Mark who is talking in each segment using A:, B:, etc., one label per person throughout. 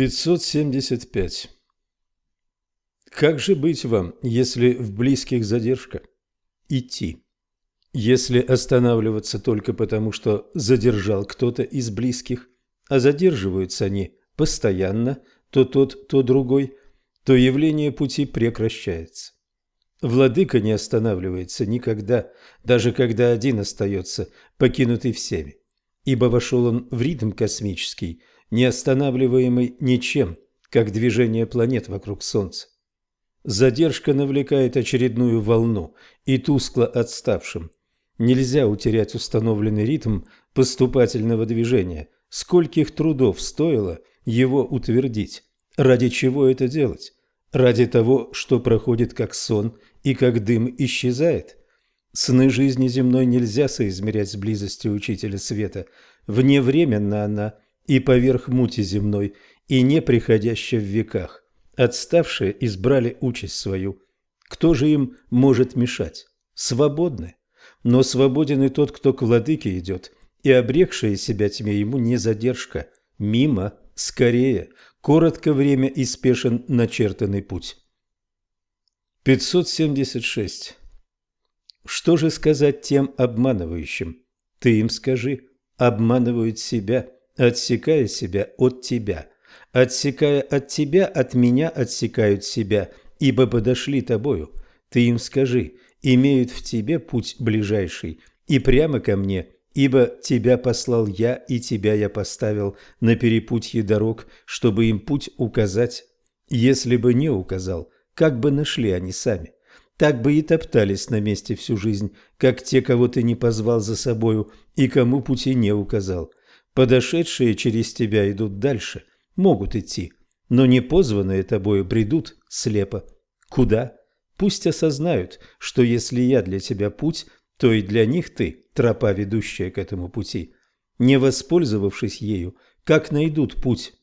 A: 575. Как же быть вам, если в близких задержка? Идти. Если останавливаться только потому, что задержал кто-то из близких, а задерживаются они постоянно, то тот, то другой, то явление пути прекращается. Владыка не останавливается никогда, даже когда один остается, покинутый всеми, ибо вошел он в ритм космический – не останавливаемый ничем, как движение планет вокруг Солнца. Задержка навлекает очередную волну и тускло отставшим. Нельзя утерять установленный ритм поступательного движения. Скольких трудов стоило его утвердить? Ради чего это делать? Ради того, что проходит как сон и как дым исчезает? Сны жизни земной нельзя соизмерять с близостью Учителя Света. Вневременно она – и поверх мути земной, и не приходящая в веках. Отставшие избрали участь свою. Кто же им может мешать? Свободны. Но свободен и тот, кто к владыке идет, и обрекшая себя тьме ему не задержка. Мимо, скорее, коротко время и спешен начертанный путь. 576. Что же сказать тем обманывающим? Ты им скажи, обманывают себя – отсекая себя от тебя. Отсекая от тебя, от меня отсекают себя, ибо подошли тобою. Ты им скажи, имеют в тебе путь ближайший, и прямо ко мне, ибо тебя послал я, и тебя я поставил на перепутье дорог, чтобы им путь указать. Если бы не указал, как бы нашли они сами? Так бы и топтались на месте всю жизнь, как те, кого ты не позвал за собою, и кому пути не указал. Подошедшие через тебя идут дальше, могут идти, но не позванные тобою бредут слепо. Куда? Пусть осознают, что если я для тебя путь, то и для них ты тропа, ведущая к этому пути. Не воспользовавшись ею, как найдут путь?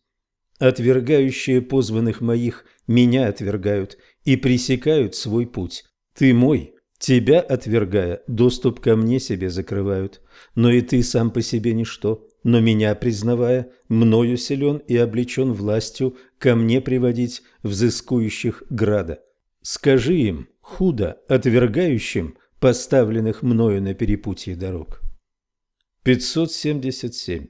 A: Отвергающие позванных моих меня отвергают и пресекают свой путь. Ты мой, тебя отвергая, доступ ко мне себе закрывают, но и ты сам по себе ничто но меня признавая, мною силен и облечен властью ко мне приводить взыскующих града. Скажи им, худо отвергающим поставленных мною на перепутье дорог. 577.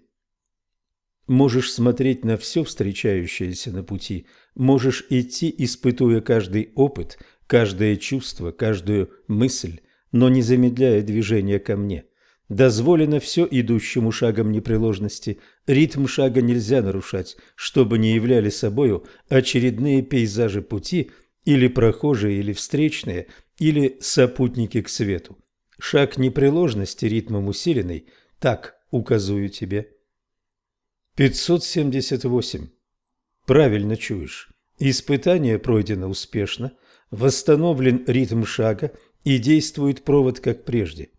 A: Можешь смотреть на все встречающееся на пути, можешь идти, испытуя каждый опыт, каждое чувство, каждую мысль, но не замедляя движение ко мне – Дозволено все идущему шагом непреложности. Ритм шага нельзя нарушать, чтобы не являли собою очередные пейзажи пути или прохожие, или встречные, или сопутники к свету. Шаг непреложности ритмом усиленный, так указую тебе. 578. Правильно чуешь. Испытание пройдено успешно, восстановлен ритм шага и действует провод как прежде.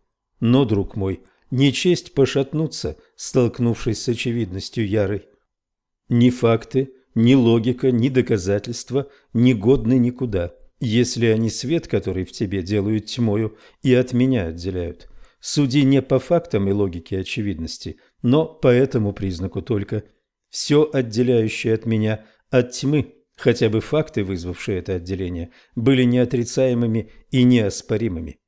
A: Но, друг мой, не честь пошатнуться, столкнувшись с очевидностью ярой. Ни факты, ни логика, ни доказательства не годны никуда, если они свет, который в тебе делают тьмою, и от меня отделяют. Суди не по фактам и логике очевидности, но по этому признаку только. Все отделяющее от меня от тьмы, хотя бы факты, вызвавшие это отделение, были неотрицаемыми и неоспоримыми.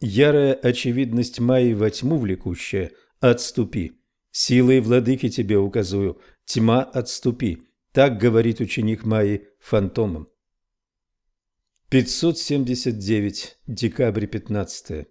A: Ярая очевидность Майи во тьму влекущая, отступи. Силой владыки тебе указую, тьма отступи. Так говорит ученик Майи фантомом. 579. Декабрь 15.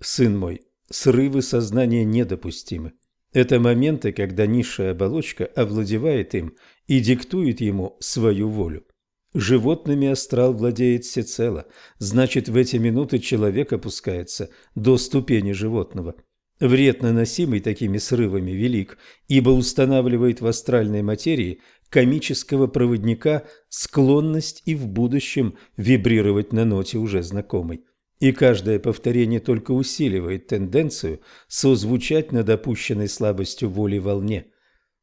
A: Сын мой, срывы сознания недопустимы. Это моменты, когда низшая оболочка овладевает им и диктует ему свою волю. Животными астрал владеет всецело, значит, в эти минуты человек опускается до ступени животного. Вред, наносимый такими срывами, велик, ибо устанавливает в астральной материи комического проводника склонность и в будущем вибрировать на ноте уже знакомой. И каждое повторение только усиливает тенденцию созвучать над опущенной слабостью воли волне –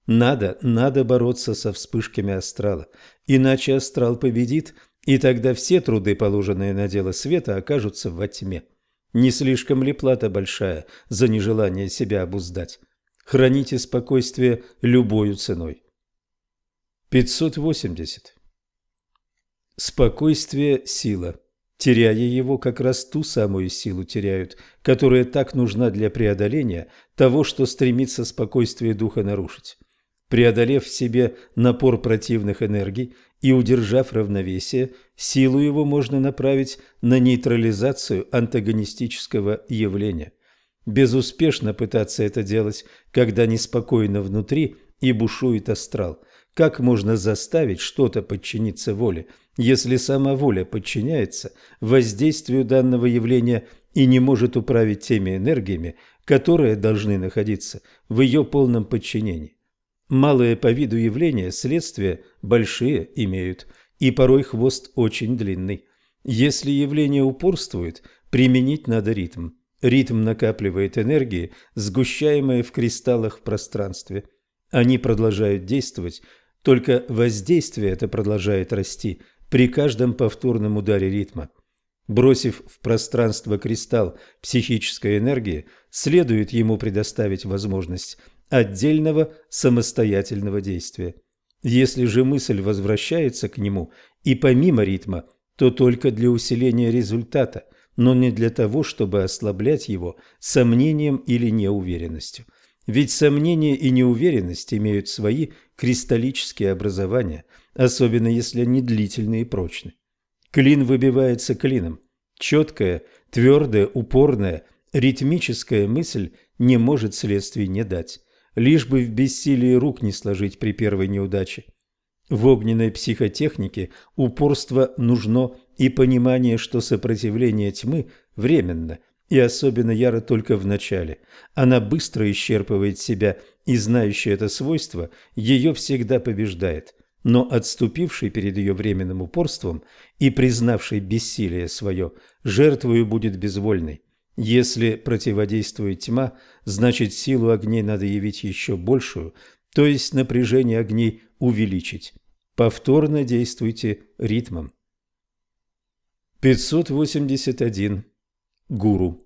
A: надо, надо бороться со вспышками астрала, иначе астрал победит, и тогда все труды, положенные на дело света, окажутся во тьме. Не слишком ли плата большая за нежелание себя обуздать? Храните спокойствие любою ценой. 580. Спокойствие – сила. Теряя его, как раз ту самую силу теряют, которая так нужна для преодоления того, что стремится спокойствие духа нарушить. Преодолев в себе напор противных энергий и удержав равновесие, силу его можно направить на нейтрализацию антагонистического явления. Безуспешно пытаться это делать, когда неспокойно внутри и бушует астрал. Как можно заставить что-то подчиниться воле, если сама воля подчиняется воздействию данного явления и не может управить теми энергиями, которые должны находиться в ее полном подчинении? Малые по виду явления следствия большие имеют, и порой хвост очень длинный. Если явление упорствует, применить надо ритм. Ритм накапливает энергии, сгущаемые в кристаллах в пространстве. Они продолжают действовать, только воздействие это продолжает расти при каждом повторном ударе ритма. Бросив в пространство кристалл психической энергии, следует ему предоставить возможность отдельного самостоятельного действия. Если же мысль возвращается к нему и помимо ритма, то только для усиления результата, но не для того, чтобы ослаблять его сомнением или неуверенностью. Ведь сомнения и неуверенность имеют свои кристаллические образования, особенно если они длительные и прочны. Клин выбивается клином. Четкая, твердая, упорная, ритмическая мысль не может следствий не дать лишь бы в бессилии рук не сложить при первой неудаче. В огненной психотехнике упорство нужно и понимание, что сопротивление тьмы временно и особенно яро только в начале. Она быстро исчерпывает себя, и знающий это свойство, ее всегда побеждает. Но отступивший перед ее временным упорством и признавший бессилие свое, жертвою будет безвольной. Если противодействует тьма, значит силу огней надо явить еще большую, то есть напряжение огней увеличить. Повторно действуйте ритмом. 581. Гуру.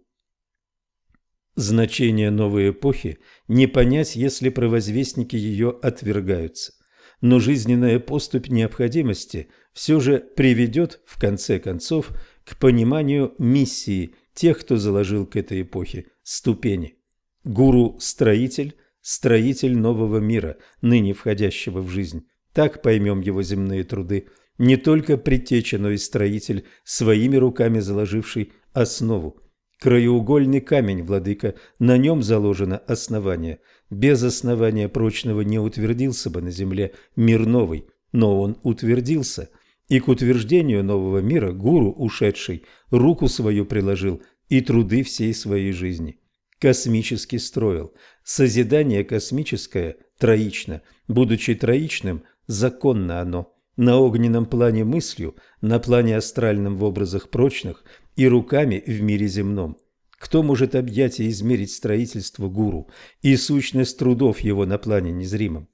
A: Значение новой эпохи не понять, если провозвестники ее отвергаются. Но жизненная поступь необходимости все же приведет, в конце концов, к пониманию миссии – тех, кто заложил к этой эпохе ступени. Гуру-строитель, строитель нового мира, ныне входящего в жизнь. Так поймем его земные труды. Не только предтеча, но и строитель, своими руками заложивший основу. Краеугольный камень, владыка, на нем заложено основание. Без основания прочного не утвердился бы на земле мир новый, но он утвердился – и к утверждению нового мира гуру, ушедший, руку свою приложил и труды всей своей жизни. Космически строил. Созидание космическое троично. Будучи троичным, законно оно. На огненном плане мыслью, на плане астральном в образах прочных и руками в мире земном. Кто может объять и измерить строительство гуру и сущность трудов его на плане незримом?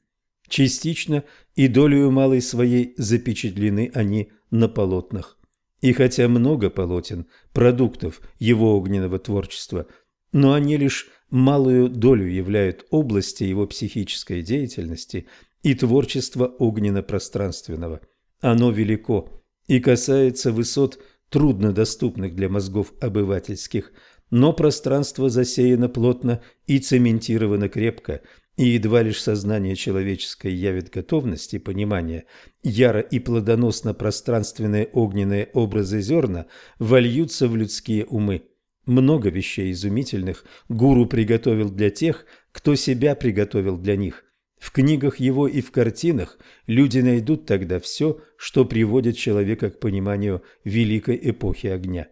A: Частично и долею малой своей запечатлены они на полотнах. И хотя много полотен, продуктов его огненного творчества, но они лишь малую долю являют области его психической деятельности и творчества огненно-пространственного. Оно велико и касается высот, труднодоступных для мозгов обывательских, но пространство засеяно плотно и цементировано крепко – и едва лишь сознание человеческое явит готовность и понимание, яро и плодоносно пространственные огненные образы зерна вольются в людские умы. Много вещей изумительных гуру приготовил для тех, кто себя приготовил для них. В книгах его и в картинах люди найдут тогда все, что приводит человека к пониманию великой эпохи огня.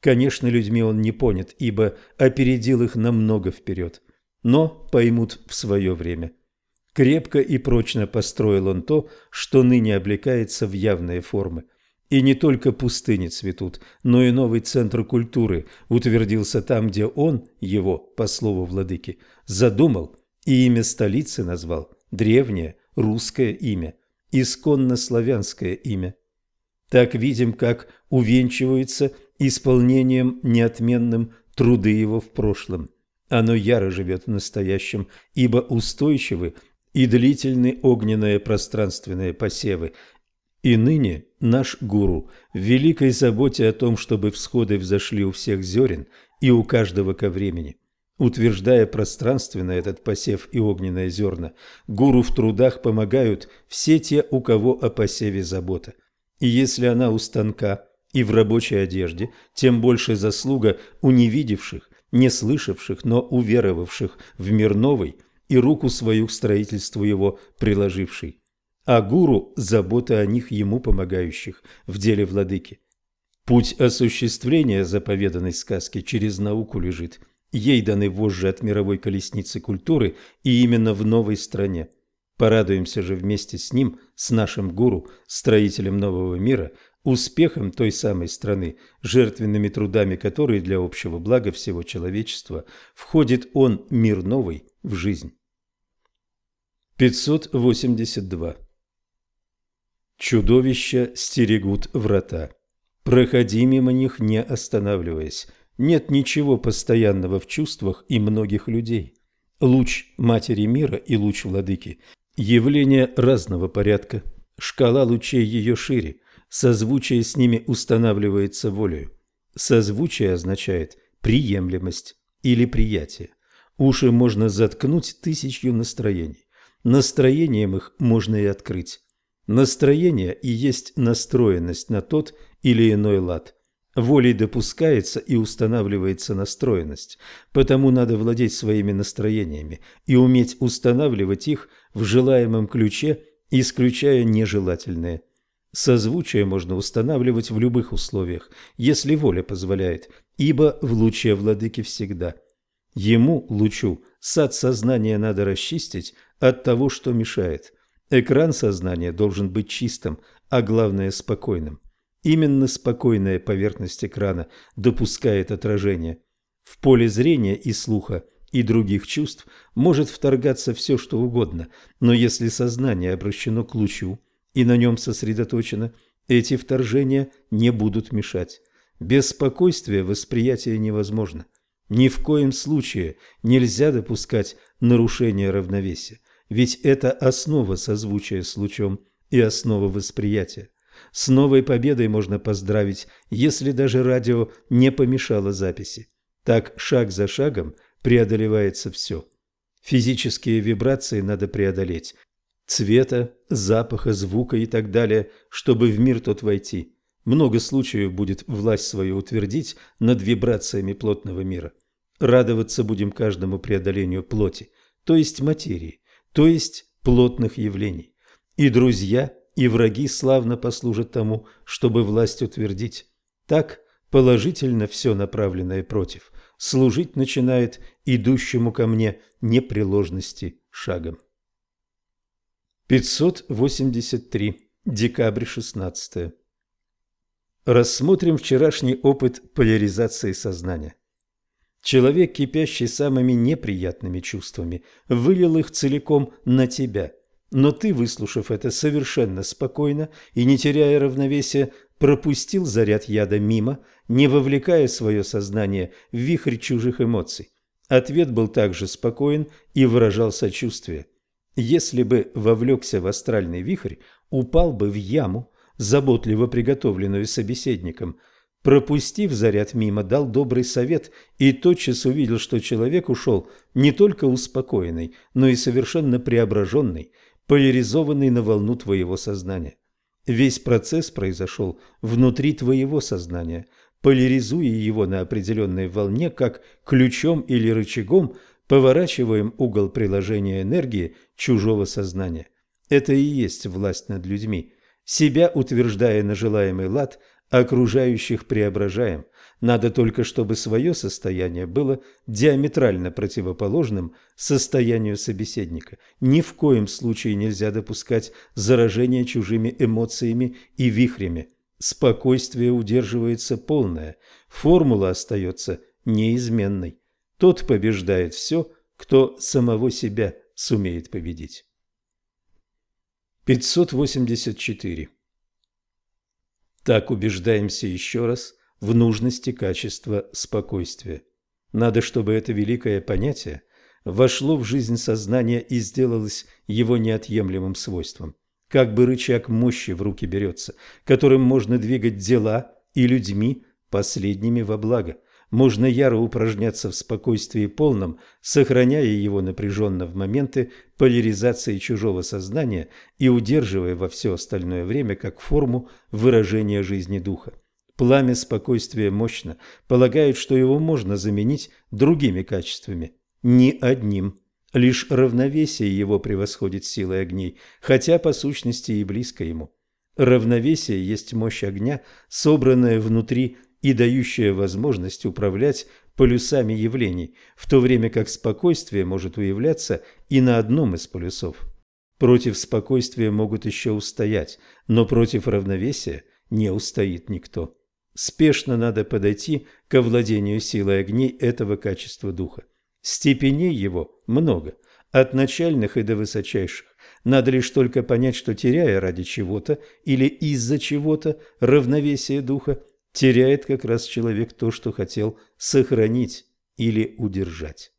A: Конечно, людьми он не понят, ибо опередил их намного вперед но поймут в свое время. Крепко и прочно построил он то, что ныне облекается в явные формы. И не только пустыни цветут, но и новый центр культуры утвердился там, где он, его, по слову владыки, задумал и имя столицы назвал, древнее русское имя, исконно славянское имя. Так видим, как увенчиваются исполнением неотменным труды его в прошлом. Оно яро живет в настоящем, ибо устойчивы и длительны огненные пространственные посевы. И ныне наш гуру в великой заботе о том, чтобы всходы взошли у всех зерен и у каждого ко времени. Утверждая пространственно этот посев и огненное зерна, гуру в трудах помогают все те, у кого о посеве забота. И если она у станка и в рабочей одежде, тем больше заслуга у невидевших, не слышавших, но уверовавших в мир новый и руку свою к строительству его приложивший. А гуру – забота о них ему помогающих в деле владыки. Путь осуществления заповеданной сказки через науку лежит – Ей даны вожжи от мировой колесницы культуры и именно в новой стране. Порадуемся же вместе с ним, с нашим гуру, строителем нового мира, успехом той самой страны, жертвенными трудами которой для общего блага всего человечества входит он, мир новый, в жизнь. 582. Чудовища стерегут врата. Проходи мимо них, не останавливаясь. Нет ничего постоянного в чувствах и многих людей. Луч Матери Мира и луч Владыки – явление разного порядка. Шкала лучей ее шире, созвучие с ними устанавливается волею. Созвучие означает приемлемость или приятие. Уши можно заткнуть тысячью настроений. Настроением их можно и открыть. Настроение и есть настроенность на тот или иной лад. Волей допускается и устанавливается настроенность, потому надо владеть своими настроениями и уметь устанавливать их в желаемом ключе, исключая нежелательные. Созвучие можно устанавливать в любых условиях, если воля позволяет, ибо в луче владыки всегда. Ему, лучу, сад сознания надо расчистить от того, что мешает. Экран сознания должен быть чистым, а главное спокойным. Именно спокойная поверхность экрана допускает отражение. В поле зрения и слуха и других чувств может вторгаться все, что угодно, но если сознание обращено к лучу и на нем сосредоточено, эти вторжения не будут мешать. Без спокойствия восприятие невозможно. Ни в коем случае нельзя допускать нарушения равновесия, ведь это основа созвучия с лучом и основа восприятия. С новой победой можно поздравить, если даже радио не помешало записи. Так шаг за шагом преодолевается все. Физические вибрации надо преодолеть. Цвета, запаха, звука и так далее, чтобы в мир тот войти. Много случаев будет власть свою утвердить над вибрациями плотного мира. Радоваться будем каждому преодолению плоти, то есть материи, то есть плотных явлений. И друзья – и враги славно послужат тому, чтобы власть утвердить. Так положительно все направленное против служить начинает идущему ко мне непреложности шагом. 583. Декабрь 16. Рассмотрим вчерашний опыт поляризации сознания. Человек, кипящий самыми неприятными чувствами, вылил их целиком на тебя – но ты, выслушав это совершенно спокойно и не теряя равновесия, пропустил заряд яда мимо, не вовлекая свое сознание в вихрь чужих эмоций. Ответ был также спокоен и выражал сочувствие. Если бы вовлекся в астральный вихрь, упал бы в яму, заботливо приготовленную собеседником. Пропустив заряд мимо, дал добрый совет и тотчас увидел, что человек ушел не только успокоенный, но и совершенно преображенный – поляризованный на волну твоего сознания. Весь процесс произошел внутри твоего сознания. Поляризуя его на определенной волне, как ключом или рычагом, поворачиваем угол приложения энергии чужого сознания. Это и есть власть над людьми. Себя утверждая на желаемый лад, окружающих преображаем. Надо только, чтобы свое состояние было диаметрально противоположным состоянию собеседника. Ни в коем случае нельзя допускать заражения чужими эмоциями и вихрями. Спокойствие удерживается полное, формула остается неизменной. Тот побеждает все, кто самого себя сумеет победить. 584. Так убеждаемся еще раз – в нужности качества спокойствия. Надо, чтобы это великое понятие вошло в жизнь сознания и сделалось его неотъемлемым свойством. Как бы рычаг мощи в руки берется, которым можно двигать дела и людьми, последними во благо. Можно яро упражняться в спокойствии полном, сохраняя его напряженно в моменты поляризации чужого сознания и удерживая во все остальное время как форму выражения жизни духа. Пламя спокойствия мощно, полагают, что его можно заменить другими качествами, не одним. Лишь равновесие его превосходит силой огней, хотя по сущности и близко ему. Равновесие есть мощь огня, собранная внутри и дающая возможность управлять полюсами явлений, в то время как спокойствие может уявляться и на одном из полюсов. Против спокойствия могут еще устоять, но против равновесия не устоит никто. Спешно надо подойти к овладению силой огней этого качества духа. Степеней его много, от начальных и до высочайших. Надо лишь только понять, что теряя ради чего-то или из-за чего-то равновесие духа, теряет как раз человек то, что хотел сохранить или удержать.